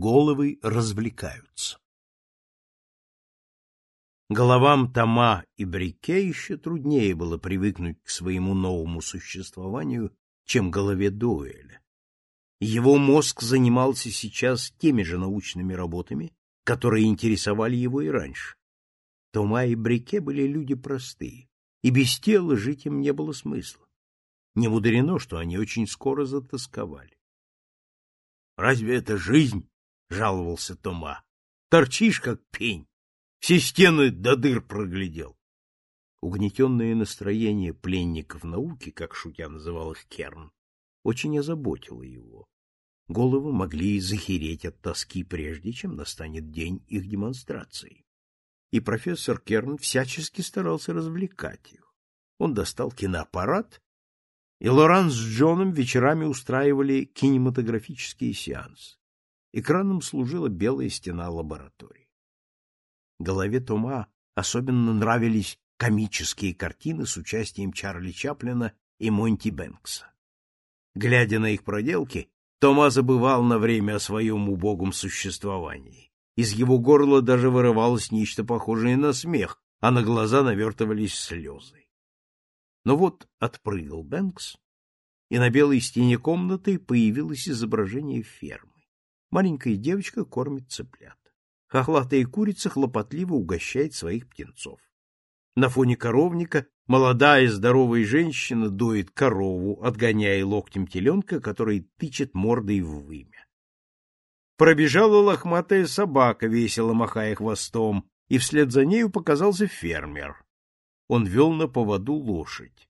Головы развлекаются. Головам Тома и Брике еще труднее было привыкнуть к своему новому существованию, чем голове Дуэля. Его мозг занимался сейчас теми же научными работами, которые интересовали его и раньше. Тома и Брике были люди простые, и без тела жить им не было смысла. Не мудрено, что они очень скоро затасковали. — Разве это жизнь? — жаловался Тома. — Торчишь, как пень. Все стены до дыр проглядел. Угнетенное настроение пленников науки, как шутя называл их Керн, очень озаботило его. Головы могли захереть от тоски, прежде чем настанет день их демонстрации. И профессор Керн всячески старался развлекать их. Он достал киноаппарат, и Лоран с Джоном вечерами устраивали кинематографические сеансы. Экраном служила белая стена лаборатории. Голове Тома особенно нравились комические картины с участием Чарли Чаплина и Монти Бэнкса. Глядя на их проделки, Тома забывал на время о своем убогом существовании. Из его горла даже вырывалось нечто похожее на смех, а на глаза навертывались слезы. Но вот отпрыгал Бэнкс, и на белой стене комнаты появилось изображение фермы. Маленькая девочка кормит цыплят. Хохлатая курица хлопотливо угощает своих птенцов. На фоне коровника молодая здоровая женщина доит корову, отгоняя локтем теленка, который тычет мордой в вымя. Пробежала лохматая собака, весело махая хвостом, и вслед за нею показался фермер. Он вел на поводу лошадь.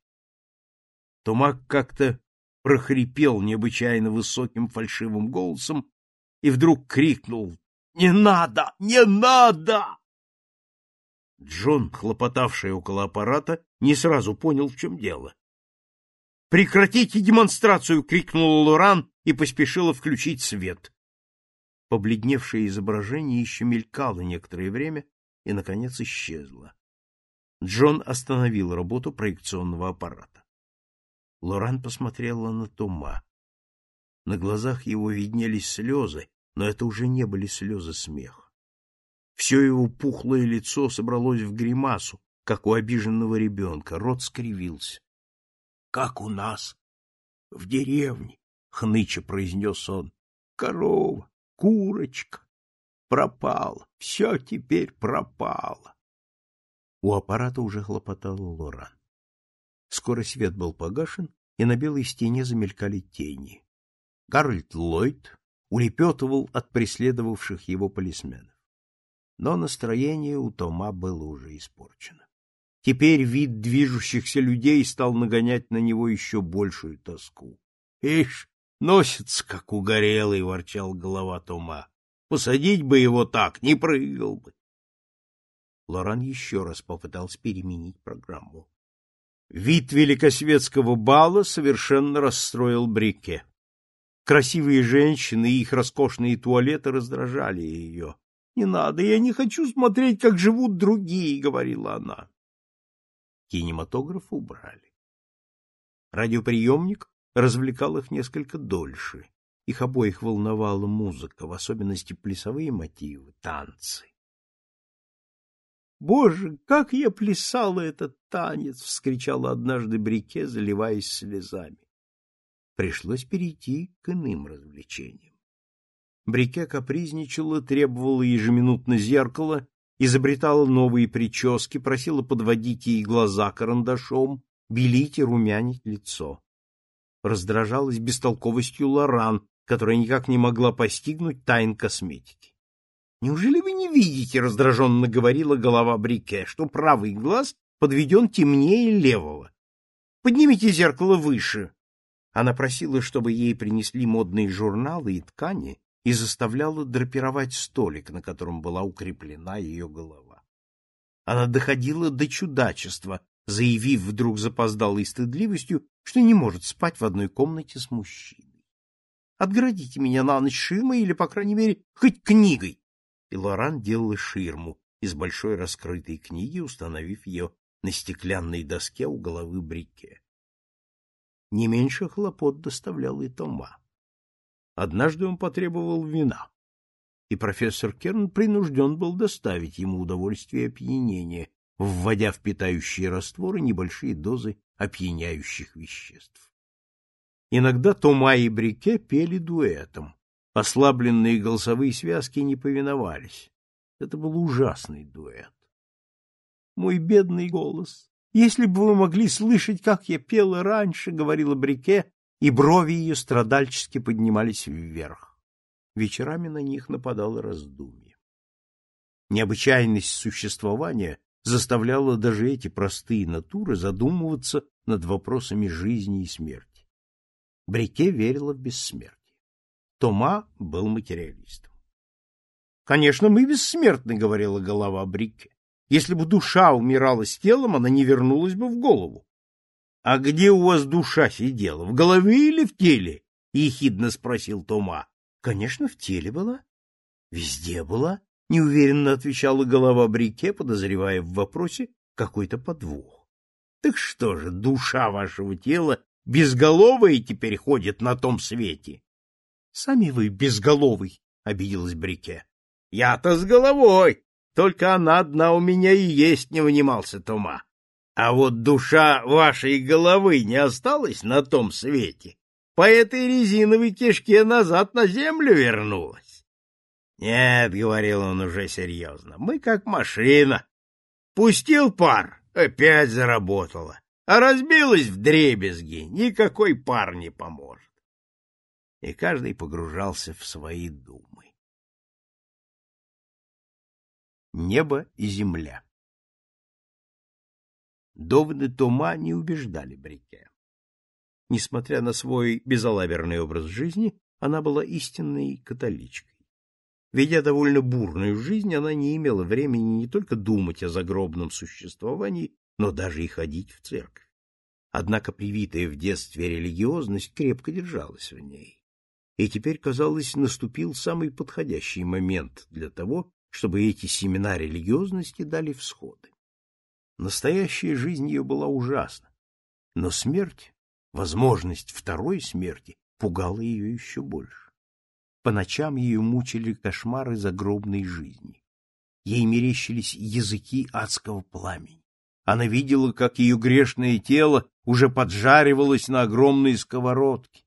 Томак как-то прохрипел необычайно высоким фальшивым голосом и вдруг крикнул не надо! Не надо! Джон, хлопотавший около аппарата, не сразу понял, в чем дело. «Прекратите демонстрацию!» — крикнул Лоран и поспешила включить свет. Побледневшее изображение еще мелькало некоторое время и, наконец, исчезло. Джон остановил работу проекционного аппарата. Лоран посмотрела на Тома. На глазах его виднелись слезы, но это уже не были слезы смеха. Все его пухлое лицо собралось в гримасу, как у обиженного ребенка, рот скривился. — Как у нас в деревне, — хныча произнес он, — корова, курочка. Пропало, все теперь пропало. У аппарата уже хлопотал Лоран. Скоро свет был погашен, и на белой стене замелькали тени. Гарольд Ллойд, улепетывал от преследовавших его полисменов. Но настроение у Тома было уже испорчено. Теперь вид движущихся людей стал нагонять на него еще большую тоску. — Ишь, носится, как угорелый, — ворчал голова Тома. — Посадить бы его так, не прыгал бы. Лоран еще раз попытался переменить программу. Вид великосветского бала совершенно расстроил Брике. Красивые женщины и их роскошные туалеты раздражали ее. — Не надо, я не хочу смотреть, как живут другие, — говорила она. Кинематограф убрали. Радиоприемник развлекал их несколько дольше. Их обоих волновала музыка, в особенности плясовые мотивы, танцы. «Боже, как я плясала этот танец!» — вскричала однажды Брике, заливаясь слезами пришлось перейти к иным развлечениям. Брике капризничала, требовала ежеминутно зеркала, изобретала новые прически, просила подводить ей глаза карандашом, белить и румянить лицо. Раздражалась бестолковостью Лоран, которая никак не могла постигнуть тайн косметики. «Неужели вы не видите, — раздраженно говорила голова Брике, — что правый глаз подведен темнее левого? Поднимите зеркало выше, она просила, чтобы ей принесли модные журналы и ткани, и заставляла драпировать столик, на котором была укреплена ее голова. Она доходила до чудачества, заявив вдруг запоздалой стыдливостью, что не может спать в одной комнате с мужчиной. «Отгородите меня на ночь ширмой или, по крайней мере, хоть книгой!» И Лоран делала ширму из большой раскрытой книги, установив ее на стеклянной доске у головы Брике не меньше хлопот доставлял и Тома. Однажды он потребовал вина. и профессор Керн принужден был доставить ему удовольствие опьянения, вводя в питающие растворы небольшие дозы опьяняющих веществ. Иногда Тома и Брике пели дуэтом. Ослабленные голосовые связки не повиновались. Это был ужасный дуэт. Мой бедный голос! Если бы вы могли слышать, как я пела раньше, — говорила Брике, и брови ее страдальчески поднимались вверх. Вечерами на них нападало раздумье. Необычайность существования заставляла даже эти простые натуры задумываться над вопросами жизни и смерти. Брике верила в бессмертие. Тома был материалистом. «Конечно, мы бессмертны», — говорила голова Брике. «Если бы душа умирала с телом, она не вернулась бы в голову». «А где у вас душа сидела, в голове или в теле?» — ехидно спросил Тома. «Конечно, в теле была. Везде была», — неуверенно отвечала голова Брике, подозревая в вопросе какой-то подвох. «Так что же, душа вашего тела безголовая теперь ходит на том свете?» Сами вы безголовый, — обиделась Брике. — Я-то с головой, только она одна у меня и есть, — не вынимался Тома. А вот душа вашей головы не осталась на том свете. По этой резиновой кишке назад на землю вернулась. — Нет, — говорил он уже серьезно, — мы как машина. Пустил пар, опять заработала, а разбилась в дребезги, никакой пар не поможет и каждый погружался в свои думы. Небо и земля Доводы Тома не убеждали Брике. Несмотря на свой безалаберный образ жизни, она была истинной католичкой. Ведя довольно бурную жизнь, она не имела времени не только думать о загробном существовании, но даже и ходить в церковь. Однако привитая в детстве религиозность крепко держалась в ней и теперь, казалось, наступил самый подходящий момент для того, чтобы эти семена религиозности дали всходы. Настоящая жизнь ее была ужасна, но смерть, возможность второй смерти, пугала ее еще больше. По ночам ее мучили кошмары загробной жизни. Ей мерещились языки адского пламени. Она видела, как ее грешное тело уже поджаривалось на огромной сковородке,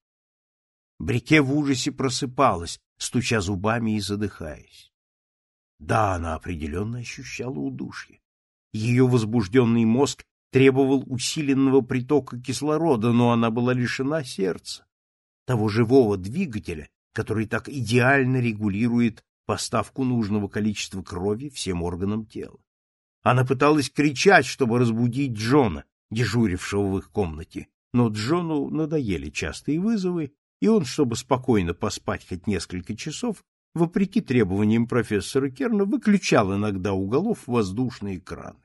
Брике в ужасе просыпалась, стуча зубами и задыхаясь. Да, она определенно ощущала удушье. Ее возбужденный мозг требовал усиленного притока кислорода, но она была лишена сердца, того живого двигателя, который так идеально регулирует поставку нужного количества крови всем органам тела. Она пыталась кричать, чтобы разбудить Джона, дежурившего в их комнате, но Джону надоели частые вызовы, и он, чтобы спокойно поспать хоть несколько часов, вопреки требованиям профессора Керна, выключал иногда у голов воздушные краны.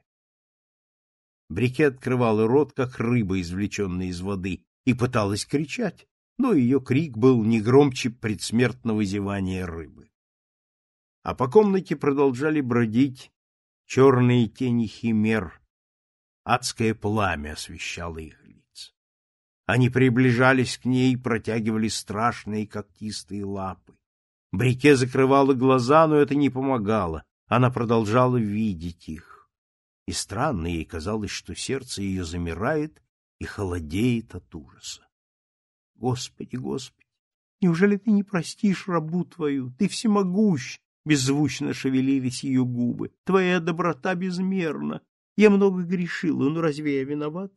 Брике открывала рот, как рыба, извлеченная из воды, и пыталась кричать, но ее крик был не громче предсмертного зевания рыбы. А по комнате продолжали бродить черные тени химер, адское пламя освещало их они приближались к ней протягивали страшные когтистые лапы. Брике закрывала глаза, но это не помогало. Она продолжала видеть их. И странно ей казалось, что сердце ее замирает и холодеет от ужаса. Господи, Господи, неужели ты не простишь рабу твою? Ты всемогущ! Беззвучно шевелились ее губы. Твоя доброта безмерна. Я много грешила, но разве я виноват?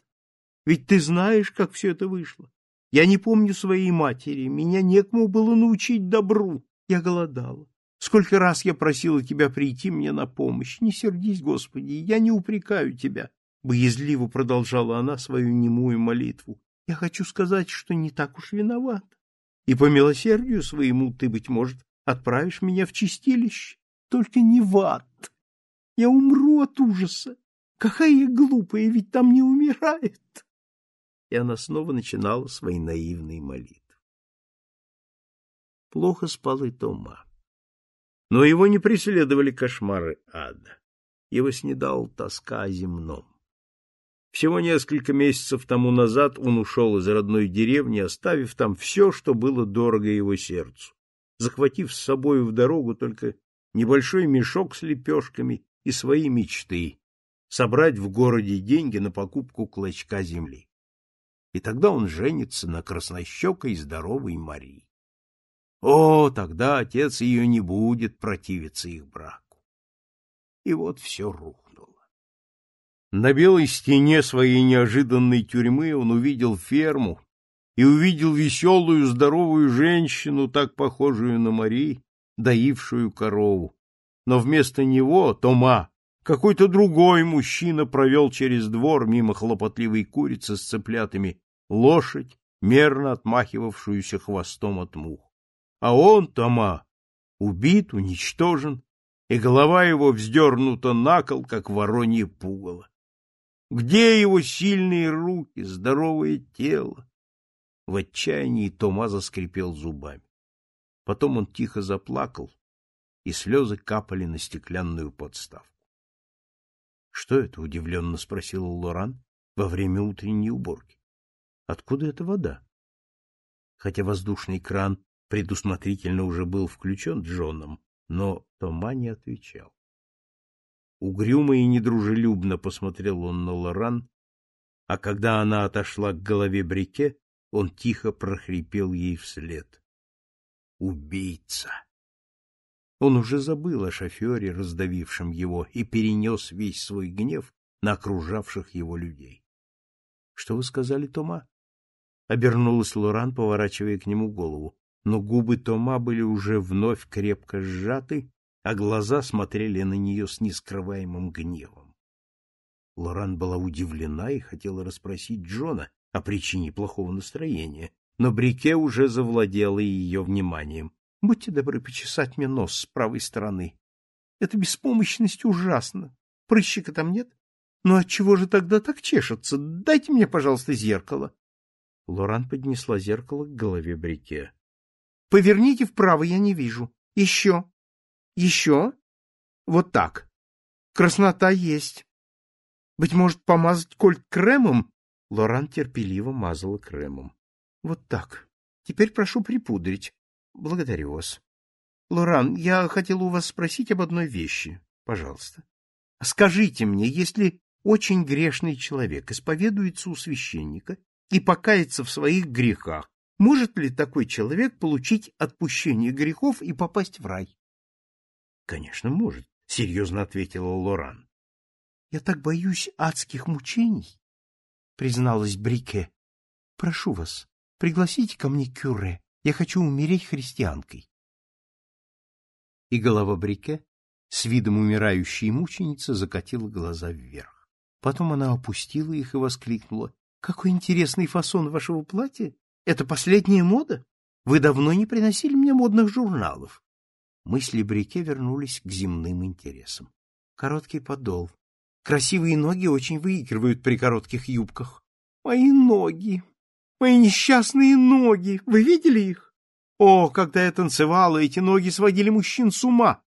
Ведь ты знаешь, как все это вышло. Я не помню своей матери, меня некому было научить добру. Я голодала. Сколько раз я просила тебя прийти мне на помощь. Не сердись, Господи, я не упрекаю тебя. Боязливо продолжала она свою немую молитву. Я хочу сказать, что не так уж виноват. И по милосердию своему ты, быть может, отправишь меня в чистилище. Только не в ад. Я умру от ужаса. Какая я глупая, ведь там не умирает и она снова начинала свои наивные молитвы. Плохо спал и Тома. Но его не преследовали кошмары ада. Его снедал тоска о земном. Всего несколько месяцев тому назад он ушел из родной деревни, оставив там все, что было дорого его сердцу. захватив с собой в дорогу только небольшой мешок с лепешками и свои мечты — собрать в городе деньги на покупку клочка земли. И тогда он женится на краснощекой здоровой Марии. О, тогда отец ее не будет противиться их браку. И вот все рухнуло. На белой стене своей неожиданной тюрьмы он увидел ферму и увидел веселую, здоровую женщину, так похожую на Мари, доившую корову. Но вместо него, Тома, какой-то другой мужчина провел через двор мимо хлопотливой курицы с цыплятами лошадь, мерно отмахивавшуюся хвостом от мух. А он, Тома, убит, уничтожен, и голова его вздернута на кол, как воронье пугало. Где его сильные руки, здоровое тело? В отчаянии Тома заскрипел зубами. Потом он тихо заплакал, и слезы капали на стеклянную подставку. — Что это? — удивленно спросил Лоран во время утренней уборки. — Откуда эта вода? Хотя воздушный кран предусмотрительно уже был включен Джоном, но Тома не отвечал. Угрюмо и недружелюбно посмотрел он на Лоран, а когда она отошла к голове Брике, он тихо прохрипел ей вслед. «Убийца!» Он уже забыл о шофере, раздавившем его, и перенес весь свой гнев на окружавших его людей. — Что вы сказали, Тома? Обернулась Лоран, поворачивая к нему голову, но губы Тома были уже вновь крепко сжаты, а глаза смотрели на нее с нескрываемым гневом. Лоран была удивлена и хотела расспросить Джона о причине плохого настроения, но Брике уже завладела ее вниманием. — Будьте добры почесать мне нос с правой стороны. Эта беспомощность ужасна. Прыщика там нет? Ну отчего же тогда так чешется? Дайте мне, пожалуйста, зеркало. Лоран поднесла зеркало к голове Брике. — Поверните вправо, я не вижу. Еще. Еще? Вот так. Краснота есть. Быть может, помазать кольт кремом? Лоран терпеливо мазала кремом. Вот так. Теперь прошу припудрить. Благодарю вас. Лоран, я хотел у вас спросить об одной вещи. Пожалуйста. Скажите мне, если очень грешный человек исповедуется у священника и покается в своих грехах, может ли такой человек получить отпущение грехов и попасть в рай? Конечно, может, серьезно ответила Лоран. Я так боюсь адских мучений, призналась Брике. Прошу вас, пригласите ко мне кюре. Я хочу умереть христианкой. И голова Брике с видом умирающей мученицы закатила глаза вверх. Потом она опустила их и воскликнула. — Какой интересный фасон вашего платья! Это последняя мода? Вы давно не приносили мне модных журналов. Мысли Брике вернулись к земным интересам. Короткий подол. Красивые ноги очень выигрывают при коротких юбках. Мои ноги! Мои несчастные ноги! Вы видели их? О, когда я танцевала, эти ноги сводили мужчин с ума!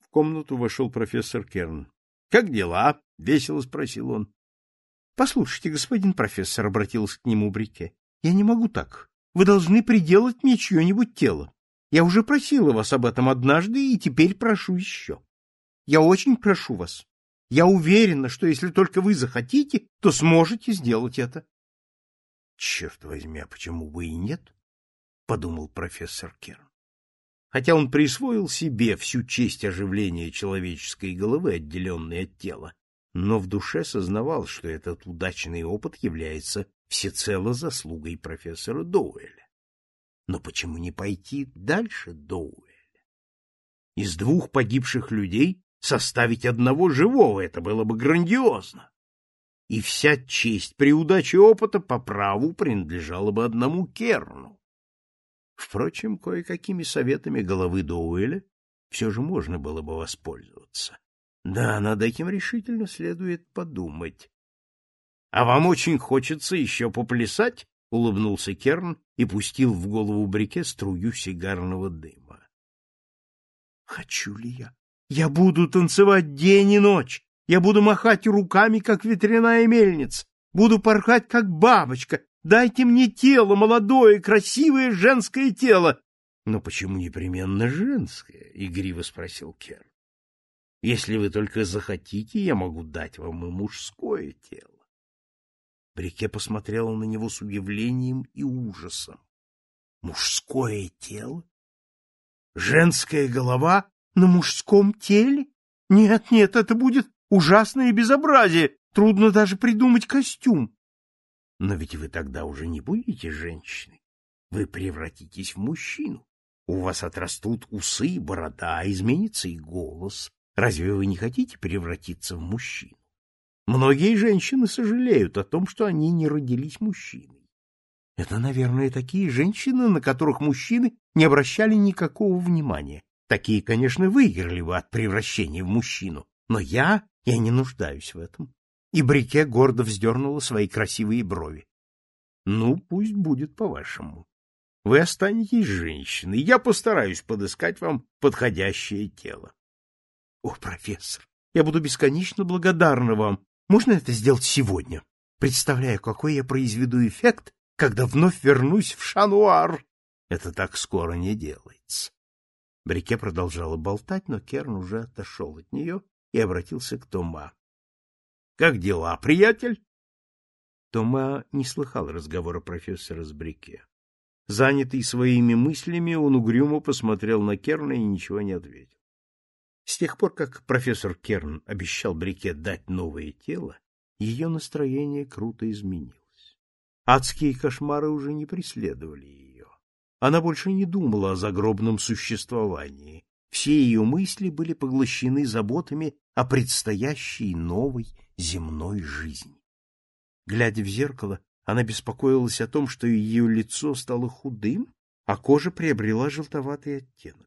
В комнату вошел профессор Керн. — Как дела? — весело спросил он. — Послушайте, господин профессор, — обратился к нему Брике, — я не могу так. Вы должны приделать мне чье-нибудь тело. Я уже просила вас об этом однажды и теперь прошу еще. Я очень прошу вас. Я уверена, что если только вы захотите, то сможете сделать это. — Черт возьми, а почему бы и нет? — подумал профессор Керн. Хотя он присвоил себе всю честь оживления человеческой головы, отделенной от тела, но в душе сознавал, что этот удачный опыт является всецело заслугой профессора Доуэля. Но почему не пойти дальше Доуэля? Из двух погибших людей составить одного живого — это было бы грандиозно. И вся честь при удаче опыта по праву принадлежала бы одному Керну. Впрочем, кое-какими советами головы Доуэля все же можно было бы воспользоваться. Да, над этим решительно следует подумать. — А вам очень хочется еще поплясать? — улыбнулся Керн и пустил в голову Брике струю сигарного дыма. — Хочу ли я? Я буду танцевать день и ночь. Я буду махать руками, как ветряная мельница. Буду порхать, как бабочка. Дайте мне тело, молодое, красивое женское тело. Но почему непременно женское? игриво спросил Керн. Если вы только захотите, я могу дать вам и мужское тело. Брике посмотрела на него с удивлением и ужасом. Мужское тело? Женская голова на мужском теле? Нет, нет, это будет ужасное безобразие. Трудно даже придумать костюм. Но ведь вы тогда уже не будете женщиной. Вы превратитесь в мужчину. У вас отрастут усы, борода, изменится и голос. Разве вы не хотите превратиться в мужчину? Многие женщины сожалеют о том, что они не родились мужчиной. Это, наверное, такие женщины, на которых мужчины не обращали никакого внимания. Такие, конечно, выиграли бы от превращения в мужчину. Но я, я не нуждаюсь в этом. И Брике гордо вздернула свои красивые брови. Ну, пусть будет по-вашему. Вы останетесь женщиной, я постараюсь подыскать вам подходящее тело. О, профессор, я буду бесконечно благодарна вам. Можно это сделать сегодня? Представляю, какой я произведу эффект, когда вновь вернусь в Шануар. Это так скоро не делается. Брике продолжала болтать, но Керн уже отошел от нее и обратился к Тома. — Как дела, приятель? Тома не слыхал разговора профессора с Брике. Занятый своими мыслями, он угрюмо посмотрел на Керна и ничего не ответил. С тех пор, как профессор Керн обещал Брике дать новое тело, ее настроение круто изменилось. Адские кошмары уже не преследовали ее. Она больше не думала о загробном существовании. Все ее мысли были поглощены заботами о предстоящей новой земной жизни. Глядя в зеркало, она беспокоилась о том, что ее лицо стало худым, а кожа приобрела желтоватый оттенок.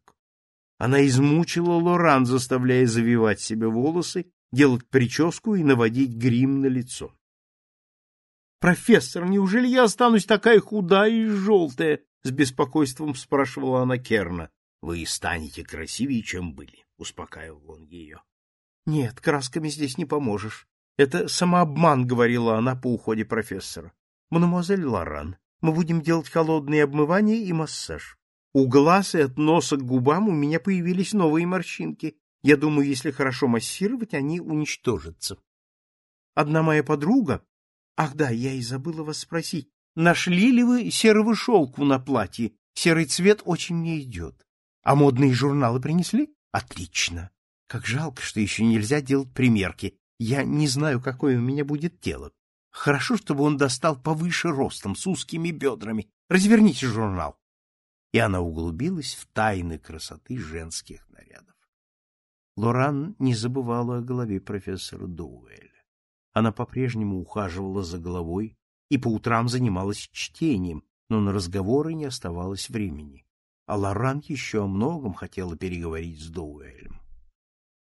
Она измучила Лоран, заставляя завивать себе волосы, делать прическу и наводить грим на лицо. «Профессор, неужели я останусь такая худая и желтая?» — с беспокойством спрашивала она Керна. «Вы станете красивее, чем были», — успокаивал он ее. «Нет, красками здесь не поможешь. Это самообман», — говорила она по уходе профессора. «Мадемуазель Лоран, мы будем делать холодные обмывания и массаж. У глаз и от носа к губам у меня появились новые морщинки. Я думаю, если хорошо массировать, они уничтожатся. Одна моя подруга... Ах да, я и забыла вас спросить. Нашли ли вы серого шелку на платье? Серый цвет очень мне идет. А модные журналы принесли? Отлично. Как жалко, что еще нельзя делать примерки. Я не знаю, какое у меня будет тело. Хорошо, чтобы он достал повыше ростом, с узкими бедрами. Разверните журнал. И она углубилась в тайны красоты женских нарядов. Лоран не забывала о голове профессора Доуэля. Она по-прежнему ухаживала за головой и по утрам занималась чтением, но на разговоры не оставалось времени. А Лоран еще о многом хотела переговорить с Доуэлем.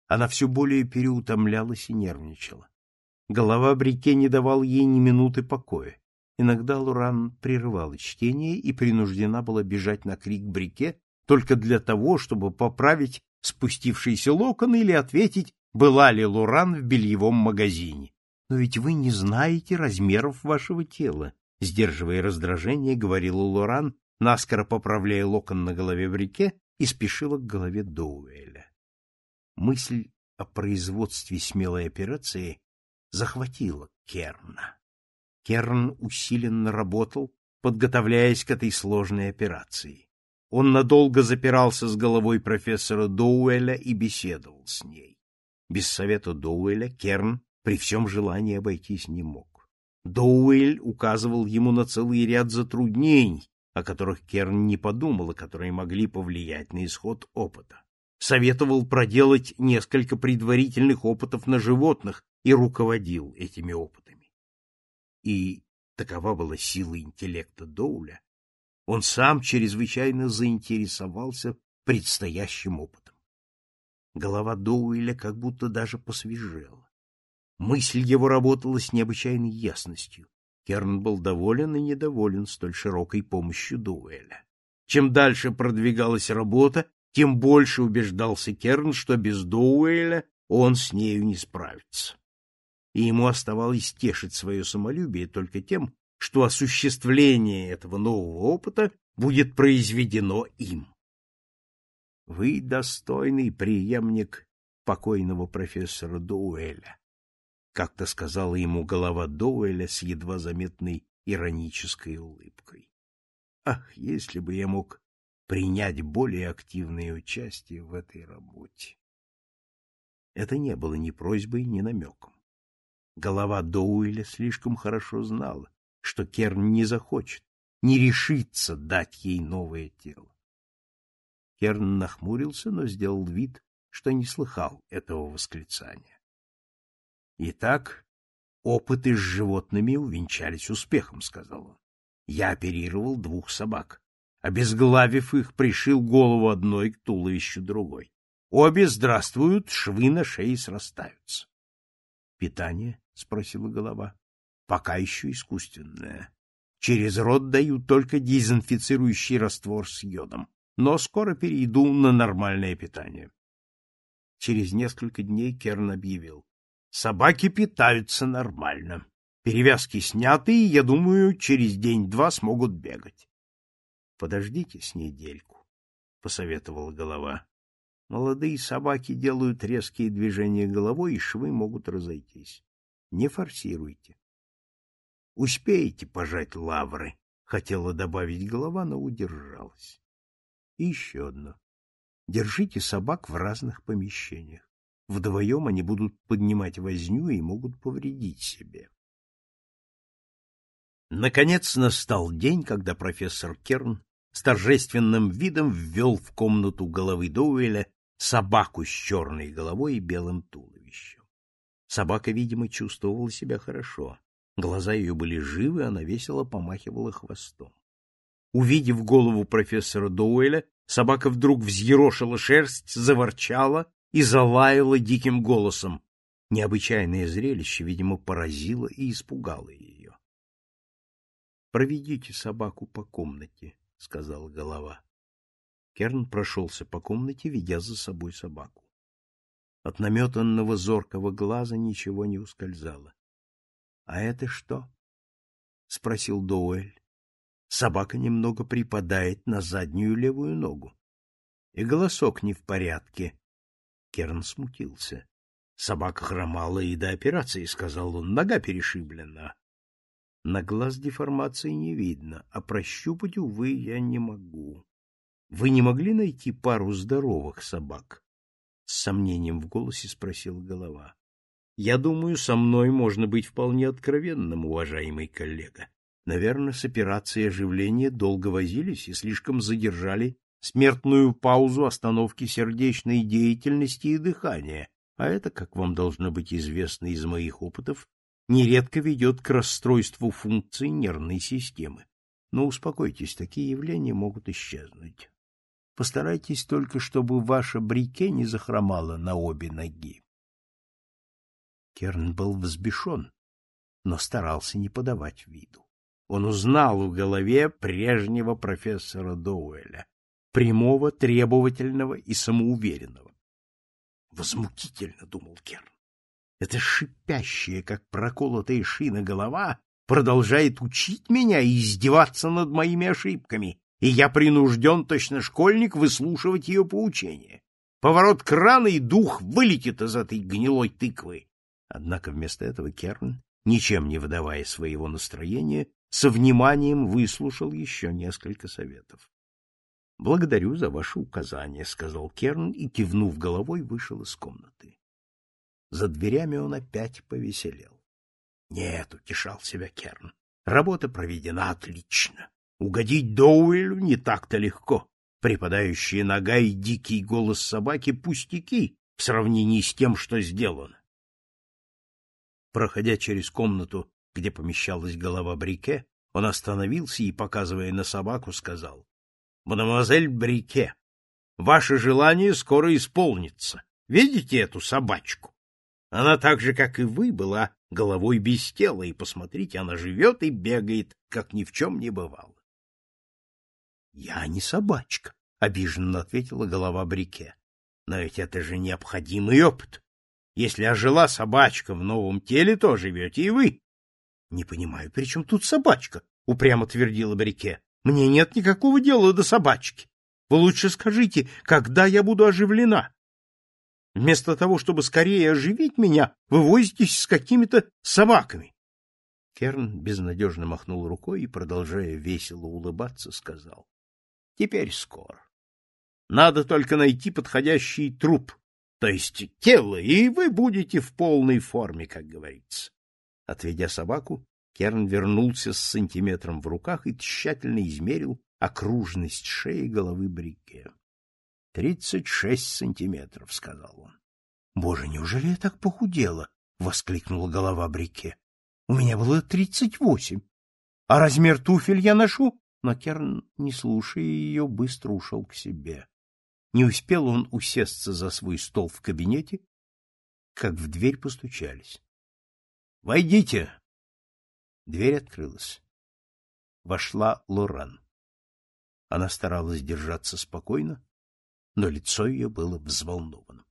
Она все более переутомлялась и нервничала. Голова Брике не давала ей ни минуты покоя. Иногда Лоран прерывала чтение и принуждена была бежать на крик Брике только для того, чтобы поправить спустившиеся локоны или ответить, была ли Лоран в бельевом магазине. Но ведь вы не знаете размеров вашего тела, сдерживая раздражение, говорила Лоран, наскоро поправляя локон на голове Брике и спешила к голове Доуэля. Мысль о производстве смелой операции захватила Керна. Керн усиленно работал, подготовляясь к этой сложной операции. Он надолго запирался с головой профессора Доуэля и беседовал с ней. Без совета Доуэля Керн при всем желании обойтись не мог. Доуэль указывал ему на целый ряд затруднений, о которых Керн не подумал, и которые могли повлиять на исход опыта советовал проделать несколько предварительных опытов на животных и руководил этими опытами. И такова была сила интеллекта Доуля, он сам чрезвычайно заинтересовался предстоящим опытом. Голова Доуэля как будто даже посвежела. Мысль его работала с необычайной ясностью. Керн был доволен и недоволен столь широкой помощью Доуэля. Чем дальше продвигалась работа, тем больше убеждался Керн, что без Доуэля он с нею не справится. И ему оставалось тешить свое самолюбие только тем, что осуществление этого нового опыта будет произведено им. Вы достойный преемник покойного профессора Доуэля, как-то сказала ему голова Доуэля с едва заметной иронической улыбкой. Ах, если бы я мог принять более активное участие в этой работе. Это не было ни просьбой, ни намеком. Голова Доуэля слишком хорошо знала, что Керн не захочет, не решится дать ей новое тело. Керн нахмурился, но сделал вид, что не слыхал этого восклицания. Итак, опыты с животными увенчались успехом, сказал он. Я оперировал двух собак. Обезглавив их, пришил голову одной к туловищу другой. Обе здравствуют, швы на шее срастаются. Питание? спросила голова. Пока еще искусственное. Через рот дают только дезинфицирующий раствор с йодом, но скоро перейду на нормальное питание. Через несколько дней Керн объявил. Собаки питаются нормально. Перевязки сняты, и, я думаю, через день-два смогут бегать. — Подождите с недельку, — посоветовала голова. Молодые собаки делают резкие движения головой, и швы могут разойтись. Не форсируйте. — Успеете пожать лавры, — хотела добавить голова, но удержалась. И еще одно. Держите собак в разных помещениях. Вдвоем они будут поднимать возню и могут повредить себе. Наконец настал день, когда профессор Керн с торжественным видом ввел в комнату головы Доуэля собаку с черной головой и белым туловищем. Собака, видимо, чувствовала себя хорошо. Глаза ее были живы, она весело помахивала хвостом. Увидев голову профессора Доуэля, Собака вдруг взъерошила шерсть, заворчала и залаяла диким голосом. Необычайное зрелище, видимо, поразило и испугало ее. — Проведите собаку по комнате, — сказала голова. Керн прошелся по комнате, ведя за собой собаку. От наметанного зоркого глаза ничего не ускользало. — А это что? — спросил Доуэль. Собака немного припадает на заднюю левую ногу. И голосок не в порядке. Керн смутился. Собака хромала и до операции, сказал он, нога перешиблена. На глаз деформации не видно, а прощупать, увы, я не могу. Вы не могли найти пару здоровых собак? С сомнением в голосе спросил голова. Я думаю, со мной можно быть вполне откровенным, уважаемый коллега. Наверное, с операцией оживления долго возились и слишком задержали смертную паузу остановки сердечной деятельности и дыхания, а это, как вам должно быть известно из моих опытов, нередко ведет к расстройству функций нервной системы. Но успокойтесь, такие явления могут исчезнуть. Постарайтесь только, чтобы ваша брике не захромала на обе ноги. Керн был взбешен, но старался не подавать виду. Он узнал в голове прежнего профессора Доуэля, прямого, требовательного и самоуверенного. Возмутительно, думал Керн. Это шипящая, как проколотая шина голова, продолжает учить меня и издеваться над моими ошибками, и я принужден, точно школьник, выслушивать ее поучения. Поворот крана, и дух вылетит из этой гнилой тыквы. Однако вместо этого Керн, ничем не выдавая своего настроения, со вниманием выслушал еще несколько советов. — Благодарю за ваше указание, — сказал Керн и, кивнув головой, вышел из комнаты. За дверями он опять повеселел. — Нет, — утешал себя Керн, — работа проведена отлично. Угодить Доуэлю не так-то легко. Припадающая нога и дикий голос собаки — пустяки в сравнении с тем, что сделано. Проходя через комнату, где помещалась голова Брике, он остановился и, показывая на собаку, сказал, — Мадемуазель Брике, ваше желание скоро исполнится. Видите эту собачку? Она так же, как и вы, была головой без тела, и, посмотрите, она живет и бегает, как ни в чем не бывало. — Я не собачка, — обиженно ответила голова Брике. — Но ведь это же необходимый опыт. Если ожила собачка в новом теле, то живете и вы. — Не понимаю, при чем тут собачка? — упрямо твердила Брике. Мне нет никакого дела до собачки. Вы лучше скажите, когда я буду оживлена? Вместо того, чтобы скорее оживить меня, вы возитесь с какими-то собаками. Керн безнадежно махнул рукой и, продолжая весело улыбаться, сказал. — Теперь скоро. Надо только найти подходящий труп, то есть тело, и вы будете в полной форме, как говорится. Отведя собаку, Керн вернулся с сантиметром в руках и тщательно измерил окружность шеи головы Брике. — Тридцать шесть сантиметров, — сказал он. — Боже, неужели я так похудела? — воскликнула голова Брике. — У меня было тридцать восемь. А размер туфель я ношу? Но Керн, не слушая ее, быстро ушел к себе. Не успел он усесться за свой стол в кабинете, как в дверь постучались. — Войдите! Дверь открылась. Вошла Лоран. Она старалась держаться спокойно, но лицо ее было взволновано.